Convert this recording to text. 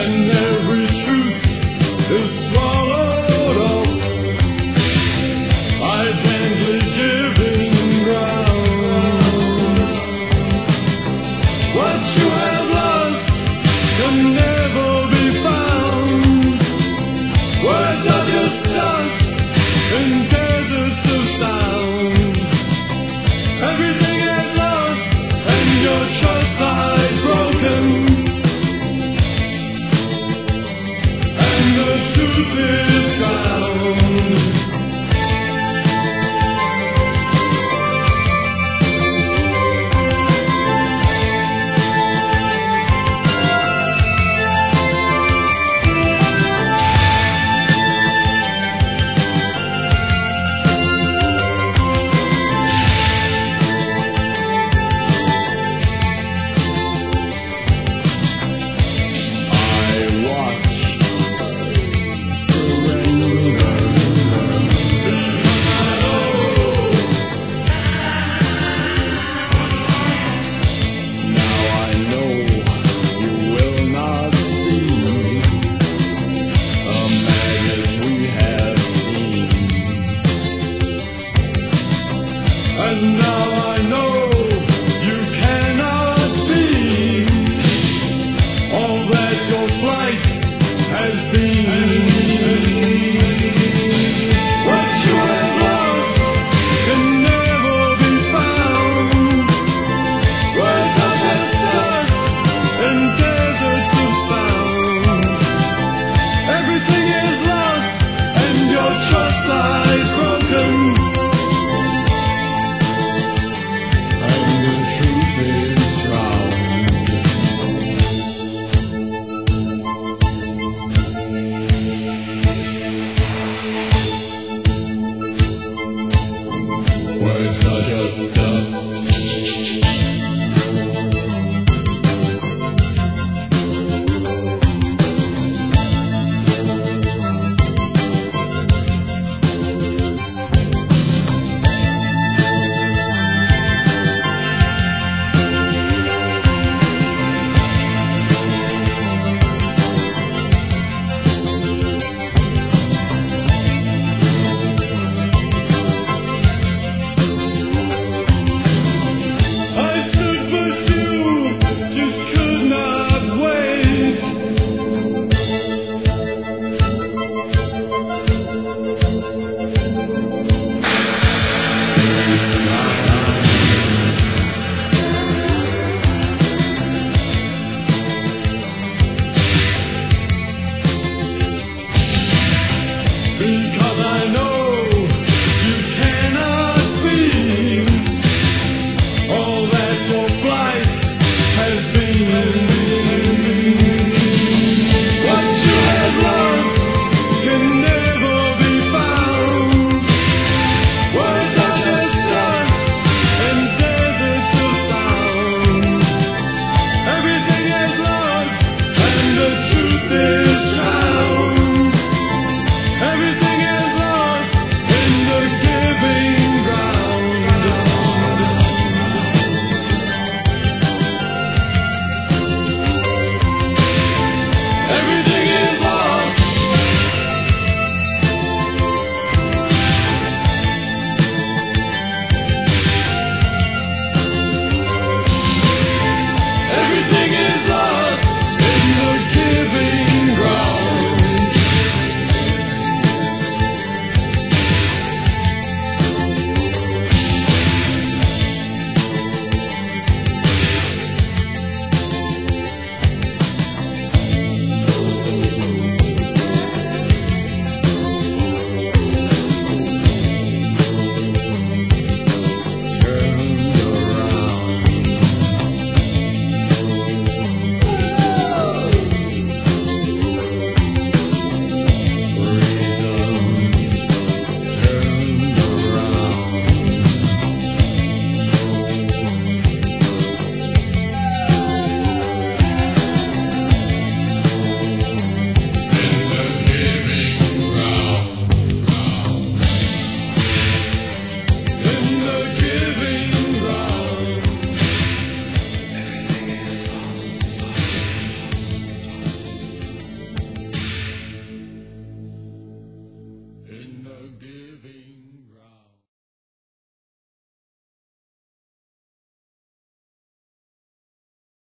and every truth is swallowed up. I gently ground. What you have lost can never.